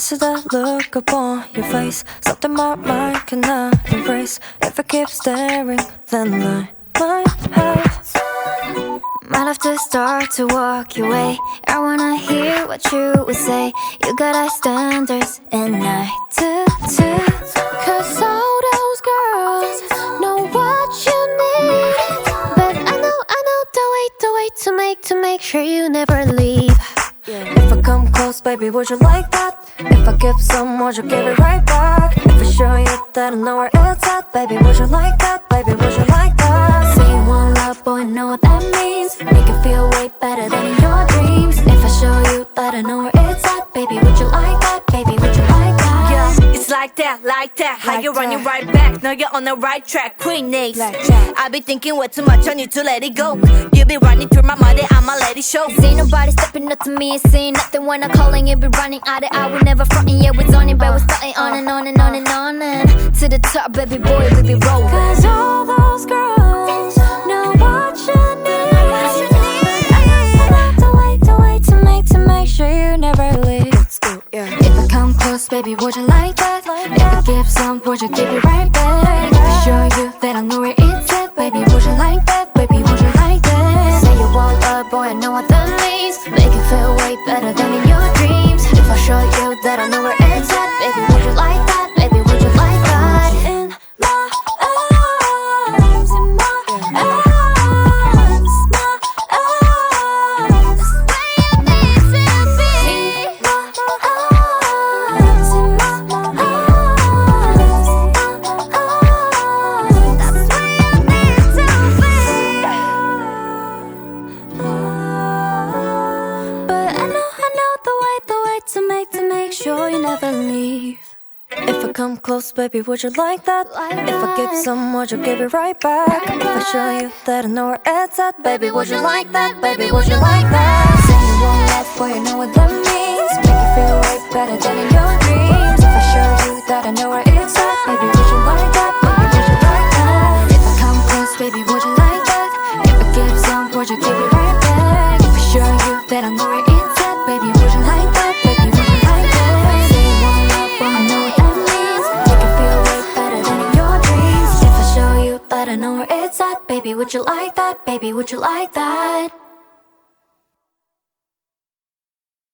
see that look upon your face. Something my mind cannot erase. If I keep staring, then I might have. Might have to start to walk your way. I wanna hear what you would say. You got high standards, and I do too. Cause all those girls know what you need. But I know, I know the way, the way to make, to make sure you never leave. If I come close, baby, would you like that? If I give some, would you give it right back? If I show you that I know where it's at, baby, would you like that? Baby, would you like that, like that. How Like you running that. right back? Know you're on the right track, Queen Ace. Blackjack. I be thinking way too much on you to let it go. You be running through my mind, I'ma let it show. See nobody stepping up to me and saying nothing when I'm calling you be running out of I would never frontin', yeah, we're zoning, but we're starting on and on and on and on and to the top, baby boy, we be rolling. Cause all those girls baby, would you like that? If I give some, would you give it right back? Show you that I know where it's at, baby, would you like that? Baby, would you like that? Say you want love, boy, I know what that means. Make it feel way better than in your dreams. If I show you that I know where it's at, sure you never leave. If I come close, baby, would you like that? If I give some, would you give it right back? If I show you that I know where it's at, baby, would you like that? Baby, would you like that? It's at, baby, would you like that? Baby, would you like that?